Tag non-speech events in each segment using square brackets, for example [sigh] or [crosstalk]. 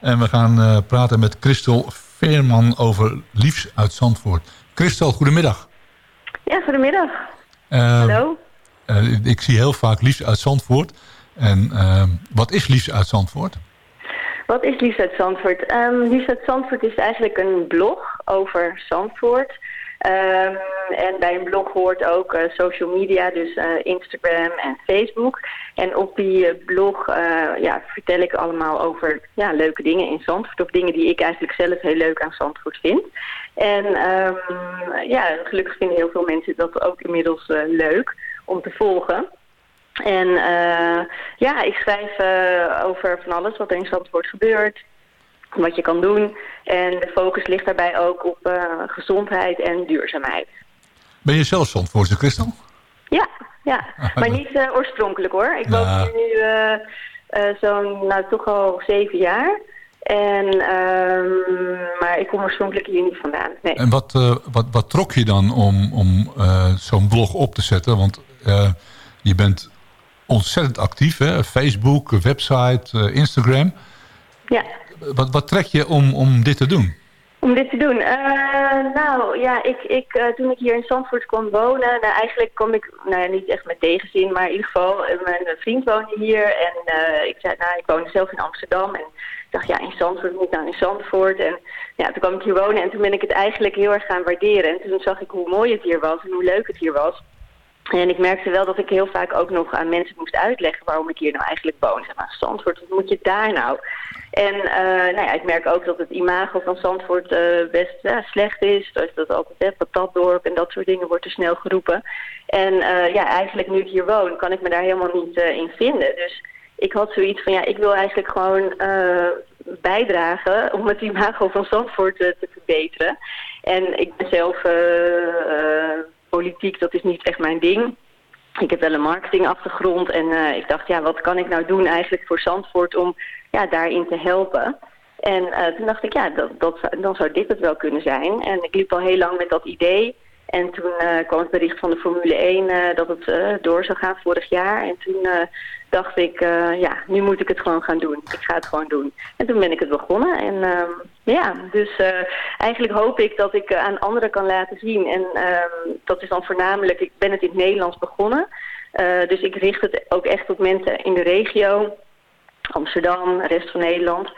En we gaan praten met Christel Veerman over Liefs uit Zandvoort. Christel, goedemiddag. Ja, goedemiddag. Hallo. ik zie heel vaak Liefs uit Zandvoort. En wat is Liefs uit Zandvoort? Wat is Liefs uit Zandvoort? Um, Liefs uit Zandvoort is eigenlijk een blog over Zandvoort... Um, en bij een blog hoort ook uh, social media, dus uh, Instagram en Facebook. En op die uh, blog ja, vertel ik allemaal over ja, leuke dingen in Zandvoort. Of dingen die ik eigenlijk zelf heel leuk aan Zandvoort vind. En um, ja, gelukkig vinden heel veel mensen dat ook inmiddels leuk om te volgen. En ja, ik schrijf over van alles wat in Zandvoort gebeurt wat je kan doen. En de focus ligt daarbij ook op uh, gezondheid en duurzaamheid. Ben je zelf Zandvoortse, Christel? Ja, ja. Ah, maar niet uh, oorspronkelijk hoor. Ik woon hier nu uh, zo'n, nou toch al zeven jaar. En, uh, maar ik kom oorspronkelijk hier niet vandaan. Nee. En wat, wat, wat trok je dan om, om zo'n blog op te zetten? Want je bent ontzettend actief, hè? Facebook, website, Instagram. Ja. Wat, wat trek je om, om dit te doen? Om dit te doen? Uh, nou ja, ik, ik, uh, toen ik hier in Zandvoort kwam wonen, nou, eigenlijk kom ik, nou ja, niet echt met tegenzin, maar in ieder geval, uh, mijn vriend woonde hier en ik zei, nou, ik woonde zelf in Amsterdam en ik dacht, ja, in Zandvoort moet nou in Zandvoort. En ja, toen kwam ik hier wonen en toen ben ik het eigenlijk heel erg gaan waarderen. En toen zag ik hoe mooi het hier was en hoe leuk het hier was. En ik merkte wel dat ik heel vaak ook nog aan mensen moest uitleggen waarom ik hier nou eigenlijk woon. Zeg maar, Zandvoort, wat moet je daar nou? En uh, nou ja, ik merk ook dat het imago van Zandvoort uh, best slecht is. Dus dat altijd hè, patatdorp en dat soort dingen wordt er snel geroepen. En uh, ja, eigenlijk nu ik hier woon, kan ik me daar helemaal niet in vinden. Dus ik had zoiets van, ja, ik wil eigenlijk gewoon bijdragen om het imago van Zandvoort te verbeteren. En ik ben zelf politiek, dat is niet echt mijn ding. Ik heb wel een marketingachtergrond en uh, ik dacht, ja, wat kan ik nou doen eigenlijk voor Zandvoort om ja, daarin te helpen? En uh, toen dacht ik, ja, dat, dat, dan zou dit het wel kunnen zijn. En ik liep al heel lang met dat idee. En toen uh, kwam het bericht van de Formule 1 uh, dat het uh, door zou gaan vorig jaar. En toen dacht ik, ja, nu moet ik het gewoon gaan doen. Ik ga het gewoon doen. En toen ben ik het begonnen. En ehm, ja, dus eigenlijk hoop ik dat ik aan anderen kan laten zien. En ehm, dat is dan voornamelijk, ik ben het in het Nederlands begonnen. dus ik richt het ook echt op mensen in de regio. Amsterdam, rest van Nederland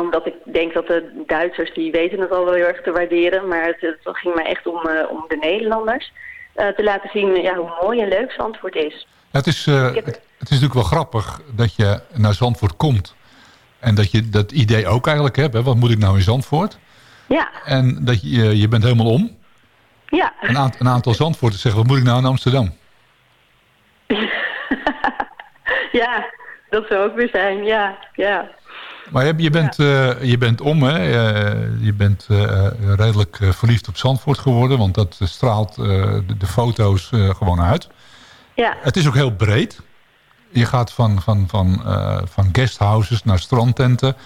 omdat ik denk dat de Duitsers, die weten het al wel heel erg te waarderen. Maar het, het ging mij echt om, uh, om de Nederlanders. Uh, te laten zien ja, hoe mooi en leuk Zandvoort is. het, is uh, het, het, is natuurlijk wel grappig dat je naar Zandvoort komt. En dat je dat idee ook eigenlijk hebt. Hè? Wat moet ik nou in Zandvoort? Ja. En dat je, je bent helemaal om. Ja. Een, aantal, een aantal Zandvoorters zeggen, wat moet ik nou in Amsterdam? [laughs] ja, dat zou ook weer zijn. Ja, ja. Maar je, je bent, uh, je bent om, hè? je bent uh, redelijk verliefd op Zandvoort geworden. Want dat straalt de, de, foto's gewoon uit. Ja. Het is ook heel breed. Je gaat van, van, van, van guesthouses naar strandtenten.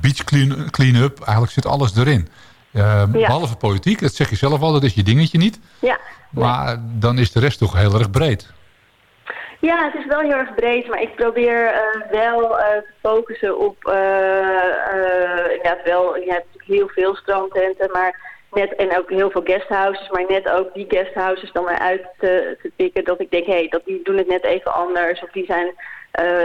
beach clean-up. Clean Eigenlijk zit alles erin. Ja. Behalve politiek, dat zeg je zelf al. Dat is je dingetje niet. Ja. Maar dan is de rest toch heel erg breed. Ja, het is wel heel erg breed, maar ik probeer uh, wel uh, te focussen op, uh, inderdaad wel, je hebt natuurlijk heel veel strandtenten, maar net, en ook heel veel guesthouses, maar net ook die guesthouses dan maar uit te, pikken, dat ik denk, hé, hey, dat die doen het net even anders, of die zijn,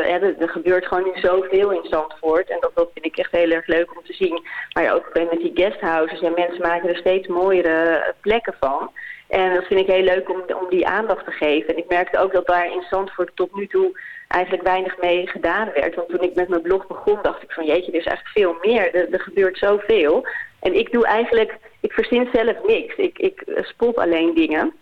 ja, er, gebeurt gewoon nu zoveel in Zandvoort, en dat, dat vind ik echt heel erg leuk om te zien. Maar ook met die guesthouses, ja, mensen maken er steeds mooiere plekken van. En dat vind ik heel leuk om, om die aandacht te geven. En ik merkte ook dat daar in Zandvoort tot nu toe eigenlijk weinig mee gedaan werd. Want toen ik met mijn blog begon, dacht ik van jeetje, er is eigenlijk veel meer. Er, gebeurt zoveel. En ik doe eigenlijk, ik verzin zelf niks. Ik, ik spot alleen dingen.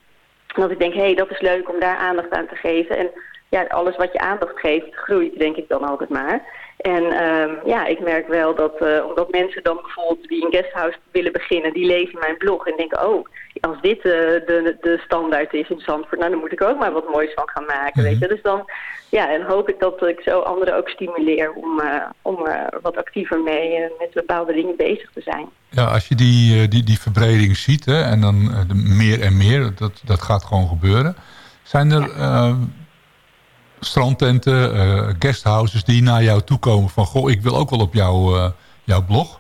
Want ik denk, hé, hey, dat is leuk om daar aandacht aan te geven. En ja, alles wat je aandacht geeft, groeit, denk ik dan altijd maar. En um, ja, ik merk wel dat, uh, omdat mensen dan bijvoorbeeld die een guesthouse willen beginnen, die lezen mijn blog en denken, oh, als dit uh, de, de standaard is in Zandvoort, nou dan moet ik ook maar wat moois van gaan maken, weet je. Mhm. Dus dan, ja, en hoop ik dat ik zo anderen ook stimuleer om, uh, om wat actiever mee met bepaalde dingen bezig te zijn. Ja, als je die, die, die verbreding ziet hè, en dan meer en meer, dat, dat gaat gewoon gebeuren. Zijn er... Ja strandtenten, uh, guesthouses die naar jou toe komen van... goh, ik wil ook wel op jouw uh, jouw blog?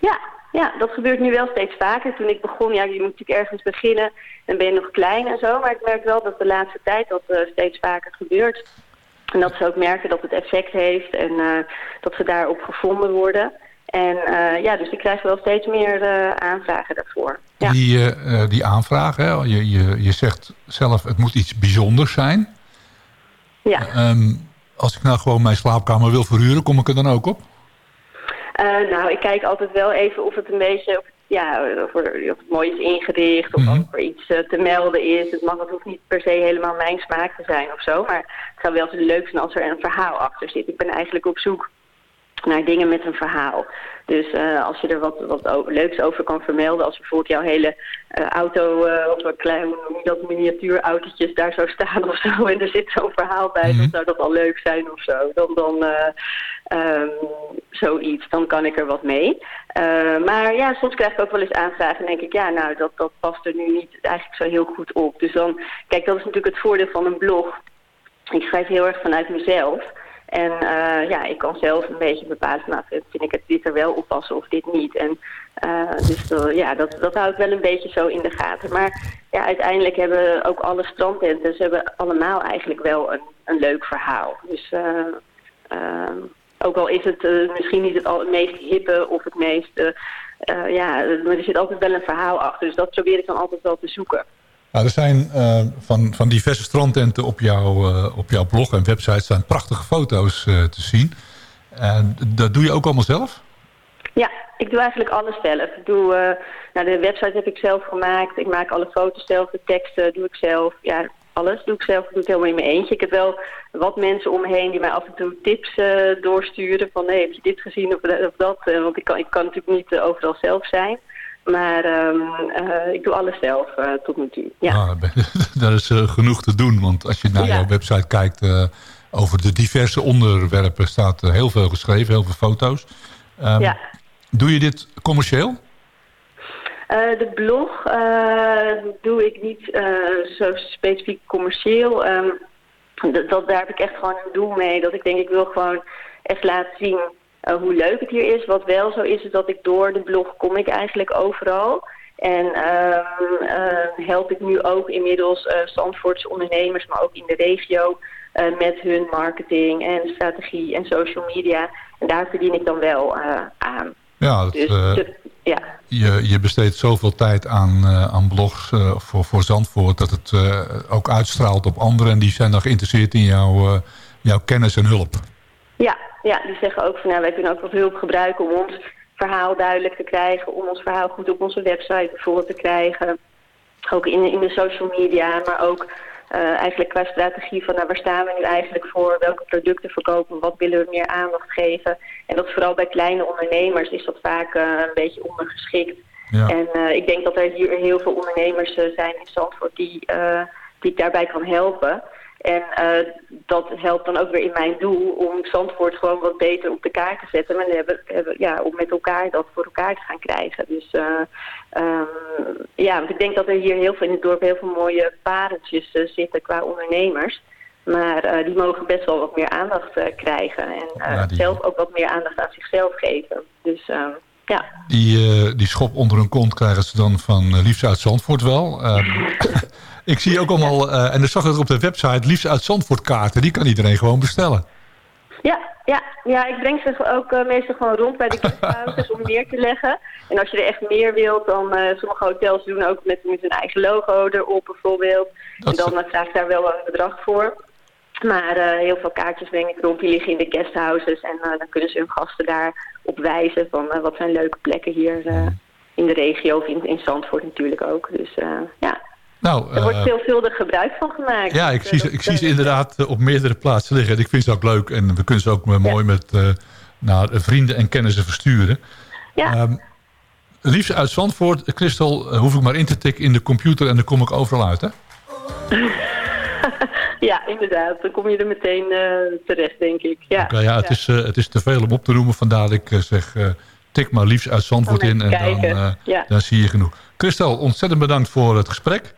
Ja, ja, dat gebeurt nu wel steeds vaker. Toen ik begon, ja, je moet natuurlijk ergens beginnen. Dan ben je nog klein en zo. Maar ik merk wel dat de laatste tijd dat uh, steeds vaker gebeurt. En dat ze ook merken dat het effect heeft en uh, dat ze daarop gevonden worden. En uh, ja, dus ik krijg wel steeds meer aanvragen daarvoor. Ja. Die, die aanvragen? Je, je, je zegt zelf het moet iets bijzonders zijn. Ja. Um, als ik nou gewoon mijn slaapkamer wil verhuren, kom ik er dan ook op? Uh, nou, ik kijk altijd wel even of het een beetje, of, ja, of, er, of het mooi is ingericht, of mm -hmm. of er iets uh, te melden is. Het, mag, het hoeft niet per se helemaal mijn smaak te zijn of zo, maar het zou wel zo leuk zijn als er een verhaal achter zit. Ik ben eigenlijk op zoek naar dingen met een verhaal. Dus uh, als je er wat, wat leuks over kan vermelden, als bijvoorbeeld jouw hele uh, auto uh, of een klein, hoe dat, miniatuurautootjes daar zou staan [laughs] of zo en er zit zo'n verhaal bij, mm -hmm. dan zou dat al leuk zijn of zo. Dan, dan um, zoiets, dan kan ik er wat mee. maar ja, soms krijg ik ook wel eens aanvragen en denk ik, ja nou, dat, dat past er nu niet eigenlijk zo heel goed op. Dus dan, kijk, dat is natuurlijk het voordeel van een blog. Ik schrijf heel erg vanuit mezelf. En uh, ja, ik kan zelf een beetje bepalen, nou, vind ik het dit er wel oppassen of dit niet. En uh, dus uh, ja, dat, dat hou ik wel een beetje zo in de gaten. Maar ja, uiteindelijk hebben ook alle strandtenten, ze hebben allemaal eigenlijk wel een, een leuk verhaal. Dus ook al is het misschien niet het, al, het meest hippe of het meest, ja, maar er zit altijd wel een verhaal achter. Dus dat probeer ik dan altijd wel te zoeken. Nou, er zijn uh, van, van diverse strandtenten op, uh, op jouw blog en website staan prachtige foto's uh, te zien. En dat doe je ook allemaal zelf? Ja, ik doe eigenlijk alles zelf. Ik doe, nou, de website heb ik zelf gemaakt. Ik maak alle foto's zelf, de teksten doe ik zelf. Ja, alles doe ik zelf. Ik doe het helemaal in mijn eentje. Ik heb wel wat mensen om me heen die mij af en toe tips doorsturen. Van, hey, heb je dit gezien of, of dat? want ik kan, ik kan natuurlijk niet overal zelf zijn. Maar um, uh, ik doe alles zelf uh, tot nu toe. Ja. Ah, daar [laughs] is uh, genoeg te doen. Want als je naar ja. jouw website kijkt... over de diverse onderwerpen staat heel veel geschreven. Heel veel foto's. Um, ja. Doe je dit commercieel? de blog doe ik niet zo specifiek commercieel. Um, dat, daar heb ik echt gewoon een doel mee. Dat ik denk, ik wil gewoon echt laten zien uh, hoe leuk het hier is. Wat wel zo is, is dat ik door de blog kom ik eigenlijk overal. En uh, uh, help ik nu ook inmiddels uh, Zandvoortse ondernemers, maar ook in de regio... met hun marketing en strategie en social media. En daar verdien ik dan wel aan. Ja, dat, dus, de, ja. Je, je besteedt zoveel tijd aan, aan blogs voor, voor Zandvoort... dat het ook uitstraalt op anderen... en die zijn dan geïnteresseerd in jouw, jouw kennis en hulp. Ja, ja, die zeggen ook van nou, wij kunnen ook wat hulp gebruiken om ons verhaal duidelijk te krijgen, om ons verhaal goed op onze website bijvoorbeeld te krijgen. Ook in, in de social media, maar ook uh, eigenlijk qua strategie van nou, waar staan we nu eigenlijk voor, welke producten verkopen, wat willen we meer aandacht geven. En dat vooral bij kleine ondernemers is dat vaak uh, een beetje ondergeschikt. Ja. En uh, ik denk dat er hier heel veel ondernemers zijn in Zandvoort die, die ik daarbij kan helpen. En uh, dat helpt dan ook weer in mijn doel om Zandvoort gewoon wat beter op de kaart te zetten. En hebben, hebben, ja, om met elkaar dat voor elkaar te gaan krijgen. Dus uh, um, ja, want ik denk dat er hier heel veel in het dorp heel veel mooie pareltjes uh, zitten qua ondernemers. Maar die mogen best wel wat meer aandacht krijgen. En ja, die... zelf ook wat meer aandacht aan zichzelf geven. Dus ja. Die, die schop onder hun kont krijgen ze dan van Liefst uit Zandvoort wel. [laughs] Ik zie ook allemaal, uh, en dan zag ik op de website, liefst uit Zandvoortkaarten. Die kan iedereen gewoon bestellen. Ja, ja, ja ik breng ze ook uh, meestal gewoon rond bij de guesthouses om meer te leggen. En als je er echt meer wilt, dan uh, sommige hotels doen ook met, met hun eigen logo erop bijvoorbeeld. Dat en dan uh, vraag ik daar wel een bedrag voor. Maar heel veel kaartjes breng ik rond, die liggen in de guesthouses. En dan kunnen ze hun gasten daar op wijzen van wat zijn leuke plekken hier in de regio of in, in Zandvoort natuurlijk ook. Dus ja. Nou, er wordt uh, veelvuldig gebruik van gemaakt. Ja, ik zie, ze, ik zie ze inderdaad eh, op meerdere plaatsen liggen. Ik vind ze ook leuk en we kunnen ze ook mooi met uh, naar vrienden en kennissen versturen. Ja. Um, liefst uit Zandvoort, Christel, hoef ik maar in te tikken in de computer en dan kom ik overal uit, hè? [laughs] ja, inderdaad. Dan kom je er meteen uh, terecht, denk ik. Ja, okay, ja, het, Is, het is te veel om op te noemen. Vandaar dat ik zeg, tik maar liefst uit Zandvoort in. En dan, ja. dan zie je genoeg. Christel, ontzettend bedankt voor het gesprek.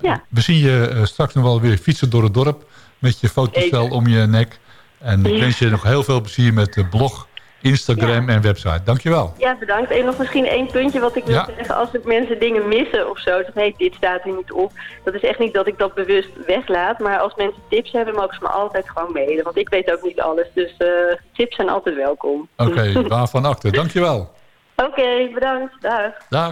Ja. We zien je uh, straks nog wel weer fietsen door het dorp... met je fotostel om je nek. En ik wens je nog heel veel plezier met de blog Instagram en website. Dankjewel. Ja, bedankt. En nog misschien één puntje wat ik wil zeggen. Als mensen dingen missen of zo, dat hey, dit staat er niet op. Dat is echt niet dat ik dat bewust weglaat. Maar als mensen tips hebben, mogen ze me altijd gewoon mailen. Want ik weet ook niet alles. Dus uh, tips zijn altijd welkom. Oké, okay, [laughs] waarvan acte. Dankjewel. Oké, bedankt. Dag. Dag.